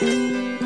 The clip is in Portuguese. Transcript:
Música